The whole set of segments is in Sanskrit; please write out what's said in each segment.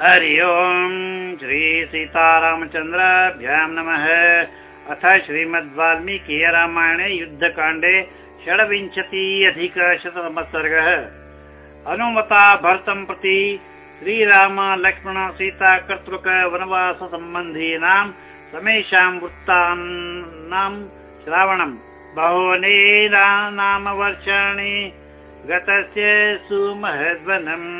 हरि ओम् श्री सीतारामचन्द्राभ्यां नमः। अथ श्रीमद्वाल्मीकि रामायणे युद्धकाण्डे षड्विंशति अधिकशततमः अनुमता भरतं प्रति श्रीराम लक्ष्मण सीता कर्तृक वनवाससम्बन्धीनां समेषां वृत्तानां श्रावणम् बहूनि नाम वर्षाणि गतस्य सुमहद्वनम्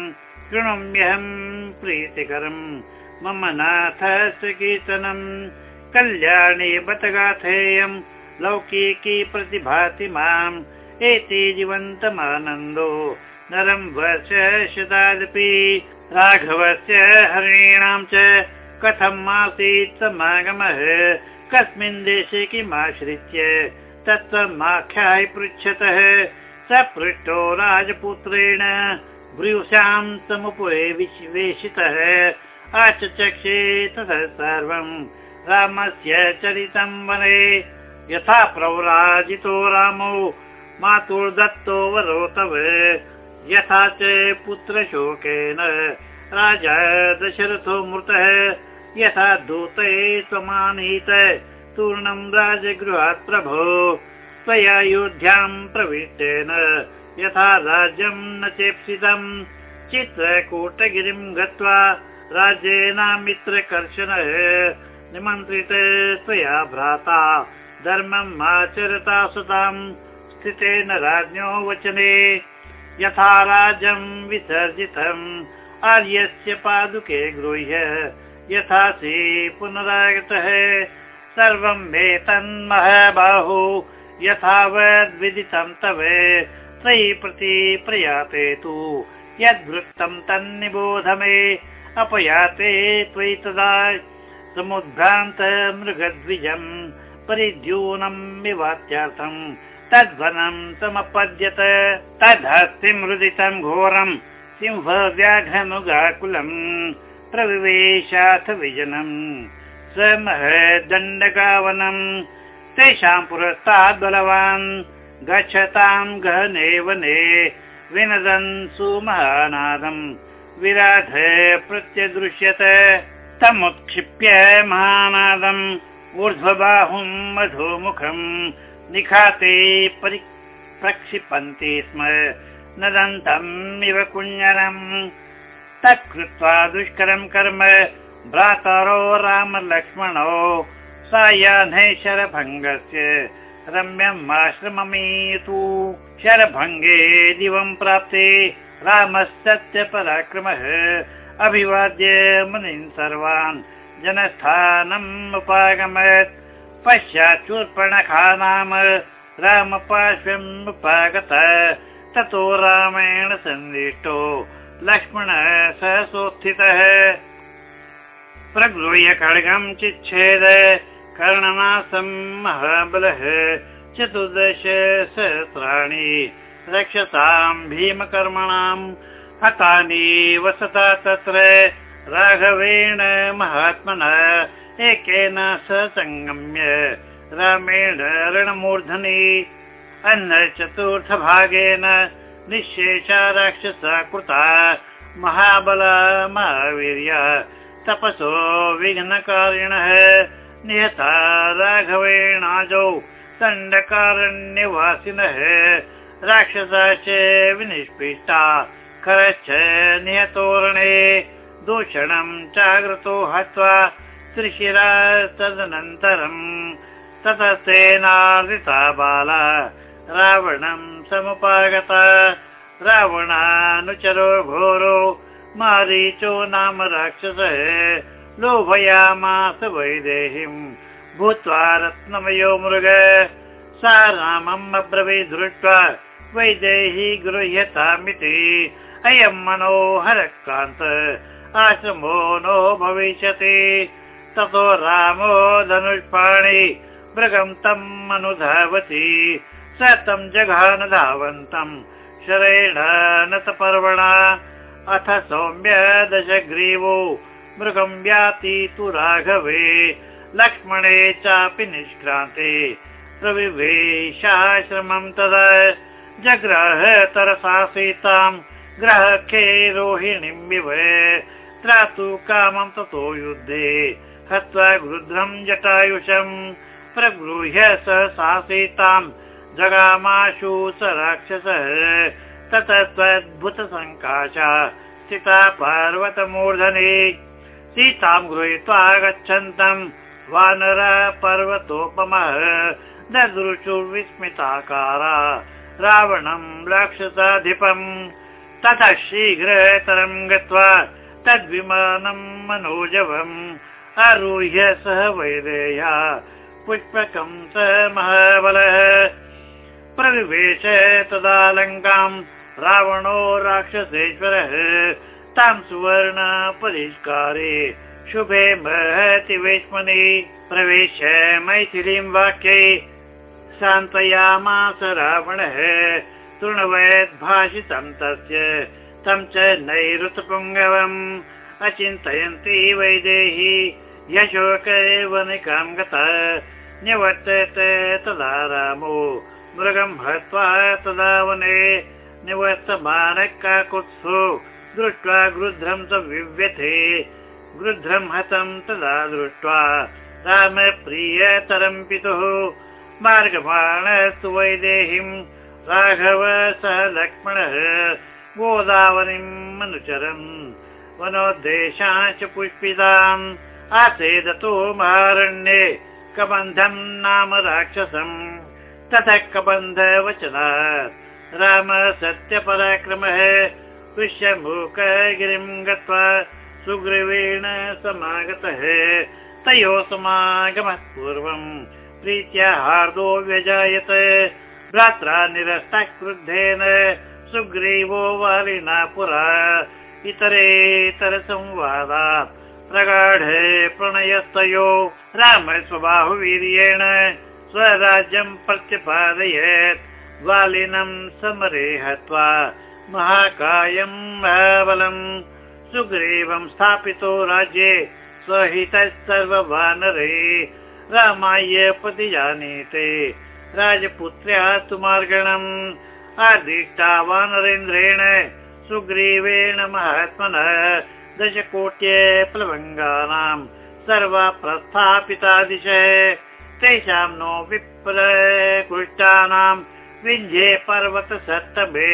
शृणोम्यहम् प्रीतिकरम्। मम नाथस्य कीर्तनम् कल्याणी बत गाथेयम् लौकिकी प्रतिभाति माम्। एति जीवन्तमानन्दो। नरम् वर्ष शतादपि राघवस्य हरीणां च कथम् आसीत् समागमः। कस्मिन् देशे किमाश्रित्य तत्त्वमाख्याय पृच्छतः स पृष्टो राजपुत्रेण विवेशितः आचक्षे ततः सर्वम् रामस्य चरितं वने। यथा प्रौराजितो रामो मातुर्दत्तो वरो तव। यथा च पुत्रशोकेन राजा दशरथो मृतः। यथा दूते त्वमानीत तूर्णं राजगृहात् प्रभो। त्वयायोध्यां प्रविष्टेन यथा राज्यं न चेप्सितम् चित्रकूटगिरिं गत्वा राज्येनामित्रकर्षणः निमन्त्रित त्वया भ्राता धर्मम् आचरता सुताम् स्थितेन राज्ञो वचने। यथा राज्यं विसर्जितम् आर्यस्य पादुके गृह्य यथा पुनरागतः सर्वं वेतन्महबाहु यथावद्विदितं तव त्वयि प्रति प्रयाते तु यद्वृत्तं तन्निबोध मे अपयाते त्वयि तदा समुद्भ्रान्त मृगद्विजम् परिद्यूनम् विवात्यार्थम् तद्वनं समपद्यत तद्हस्तिं हृदितं घोरम् सिंह व्याघ्रमुगाकुलम् प्रविवेशाथ विजनम् दण्डकावनम् तेषां पुरस्तात् बलवान् गच्छतां गहने वने विनदन् सुमहानादम् विराध प्रत्यदृश्यत तमुत्क्षिप्य महानादम् ऊर्ध्वबाहुं मधुमुखम् निखाते परि प्रक्षिपन्ति स्म। नदन्तम् इव कुञ्जरम् तत्कृत्वा दुष्करं कर्म। भ्रातरो रामलक्ष्मणो सायाह्ने शरभङ्गस्य रम्यम् आश्रममेतु शरभङ्गे दिवं प्राप्ते रामसत्यपराक्रमः अभिवाद्य मुनीन् सर्वान् जनस्थानम् उपागमत् पश्चात् चूर्पणखा नाम रामपार्श्वम् उपागत। ततो रामेण सन्दिष्टो लक्ष्मण सहसोत्थितः। प्रगृह्य खड्गम् चिच्छेद कर्णनासं महाबलः चतुर्दश सहस्राणि रक्षसां भीमकर्मणाम् हतानि वसता तत्र राघवेण महात्मना एकेन स सङ्गम्य रामेण रणमूर्धनि अन्नचतुर्थभागेन निःशेषा राक्षसा कृता महाबला महावीर्य तपसो विघ्नकारिणः निहता राघवेणाजौ दण्डकारण्यवासिनः राक्षसा च विनिष्पिष्टा करश्च निहतोरणे। दूषणं चाग्रतो हत्वा त्रिशिरा तदनन्तरम् ततस्तेनार्दिता बाला। रावणं समुपागता। रावणानुचरो घोरो मारीचो नाम राक्षसः लोभयामास वैदेहीम्। भूत्वा रत्नमयो मृग। सा रामम् अब्रवीत् दृष्ट्वा वैदेही गृह्यतामिति। अयम् मनोहर कान्त आश्रमो नो भविष्यति। ततो रामो धनुष्पाणि मृगम् तम् अनुधावति। स तं जघान धावन्तम् शरेण नतपर्वणा अथ सौम्य दशग्रीवो मृगं व्याति तु राघवे लक्ष्मणे चापि निष्क्रान्ते। प्रविवेशाश्रमं तदा जग्राह तरसा सीतां ग्रहखे रोहिणीं विव त्रातु कामं ततो युद्धे हत्वा गृध्रं जटायुषम् प्रगृह्य स सासीताम् जगामाशु स राक्षसः तत त्वद्भुत सङ्काशा स्थिता पर्वतमूर्धने सीतां गृहीत्वा गच्छन्तम् वानर पर्वतोपमः ददृशु विस्मिताकारा रावणम् राक्षसाधिपम् ततः शीघ्रतरम् गत्वा तद्विमानम् मनोजवम् आरुह्य सह वैदेया पुष्पकम् स महाबलः प्रविवेश तदा लङ्काम् रावणो राक्षसेश्वरः तां सुवर्ण परिष्कारे शुभे महति वेश्मनि प्रवेश मैथिलीं वाक्ये। सान्त्वयामास रावणः तृणवयद् भाषितं तस्य। तं च नैऋतपुङ्गवम् अचिन्तयन्ती वैदेही। यशोकवनिकां गता। निवर्तत तदा रामो। मृगं हत्वा तदा वने। निवर्तमानः काकुत्सो दृष्ट्वा गृध्रं स विव्यथे। गृध्रं हतं तदा दृष्ट्वा राम प्रियतरं पितुः। मार्गमाणस्तु वैदेहीं राघव सह लक्ष्मणः गोदावनीम् अनुचरन् वनोद्देशाश्च पुष्पिताम् आसेदतो महारण्ये कबन्धं नाम राक्षसम् ततः कबन्ध वचनात् राम सत्यपराक्रमः गिरिं गत्वा सुग्रीवेण समागतः। तयोः समागमः पूर्वम् प्रीत्या हार्दो व्यजायत। भ्रात्रा निरस्तः क्रुद्धेन। सुग्रीवो वालिना पुरा। इतरेतरसंवादात् प्रगाढ प्रणयस्तयो। राम स्वबाहुवीर्येण स्वराज्यं प्रत्यपादयत् वालिनं समरे हत्वा महाकायं महाबलम् सुग्रीवं स्थापितो राज्ये स्वहितः सर्ववानरे रामाय प्रतिजानीते राजपुत्र्या तु मार्गणम् आदिष्टा वानरेन्द्रेण सुग्रीवेण महात्मनः दशकोट्ये प्लवङ्गानां सर्वा प्रस्थापिता दिश तेषां नो विप्र कृष्टानां विञ्झे पर्वत सत्तभे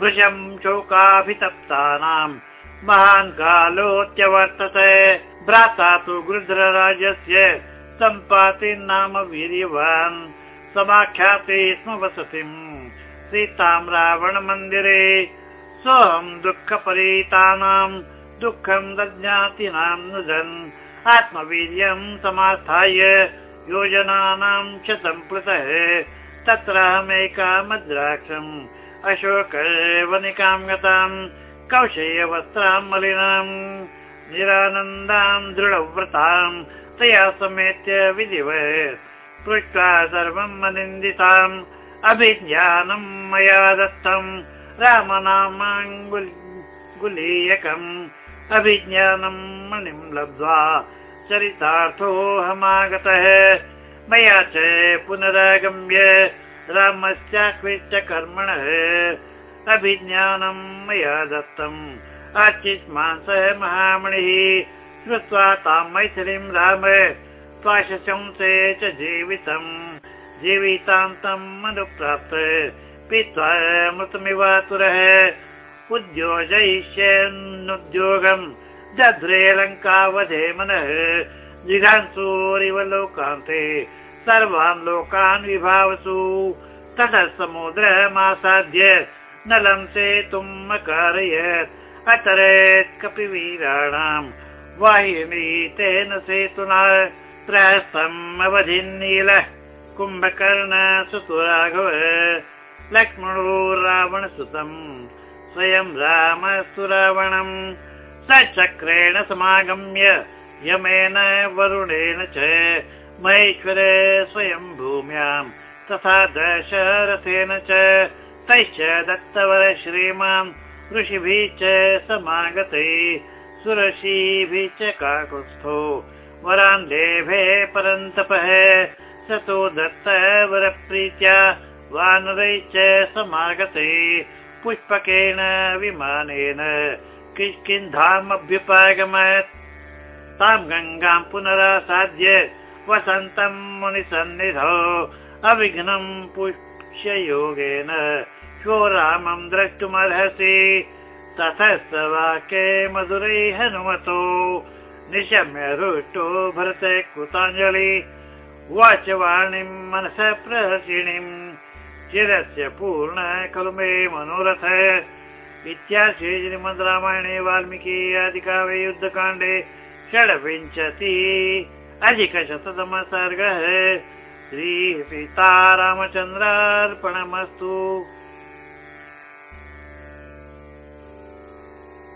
भृशं शोकाभितप्तानाम् महान् कालोत्यवर्तते भ्राता तु गृध्रराजस्य सम्पाति वीर्यवान्। समाख्याते स्म वसतिम्। सीतां रावण मन्दिरे सोऽहं दुःखपरीतानां दुःखं दज्ञातीनां नुदन् आत्मवीर्यं समास्थाय योजनानां च सम्प्लुतः तत्राहमेकामद्राक्षम् अशोक वनिकां गतां कौशेयवस्त्रां मलिनां निरानन्दां दृढव्रतां तया समेत्य विधिवत् पृष्ट्वा सर्वम् अनिन्दिताम् अभिज्ञानं मया दत्तं रामनामाङ्गुलीयकम् अभिज्ञानं मणिं लब्ध्वा चरितार्थोऽहमागतः मया च पुनरागम्य रामस्याकृत्य कर्मणः अभिज्ञानं मया दत्तम्। आचिस्मान् सह महामणिः। श्रुत्वा तां मैथिलीं राम। त्वाशंसे च जीवितम्। जीवितान्तम् अनुप्राप्त पीत्वा मृतमिवातुरः उद्योजयिष्यन्नुद्योगम्। दध्रे लङ्कावधे मनः। जिघांसूरिव लोकान्ते सर्वान् लोकान् विभावसु। ततः समुद्रमासाद्य नलं सेतुम् अकारयत् अतरेत् कपिवीराणाम् वाहिनी तेन सेतुना प्रहस्तम् अवधिन्नीलः। कुम्भकर्ण सुतुराघव लक्ष्मणो रावणसुतम् स्वयं राम सुरावणम् सचक्रेण समागम्य यमेन वरुणेन च महेश्वरे स्वयं भूम्यां तथा दशरथेन च तैश्च दत्तवर श्रीमान् ऋषिभिः च समागते। च काकुत्स्थो वरान् देभे परन्तपः सतो दत्तवरप्रीत्या वानरैश्च समागते। पुष्पकेन विमानेन किष्किन्धामभ्युपागमत्। तां गङ्गां पुनरासाद्य वसन्तं मुनिसन्निधौ अविघ्नं पुष्य योगेन श्वो रामं द्रष्टुमर्हसि ततस्त वाक्ये मधुरै हनुमतो निशम्य रुष्टो भरते कृताञ्जलि। उवाच वाणीं मनसः प्रहसिणीम् चिरस्य पूर्ण खलु मे मनोरथ। इत्याशे श्रीमद् रामायणे वाल्मीकि आदिकाव्ये युद्धकाण्डे षड्विंशति अधिकशततम सर्गः श्रीसीतारामचन्द्रार्पणमस्तु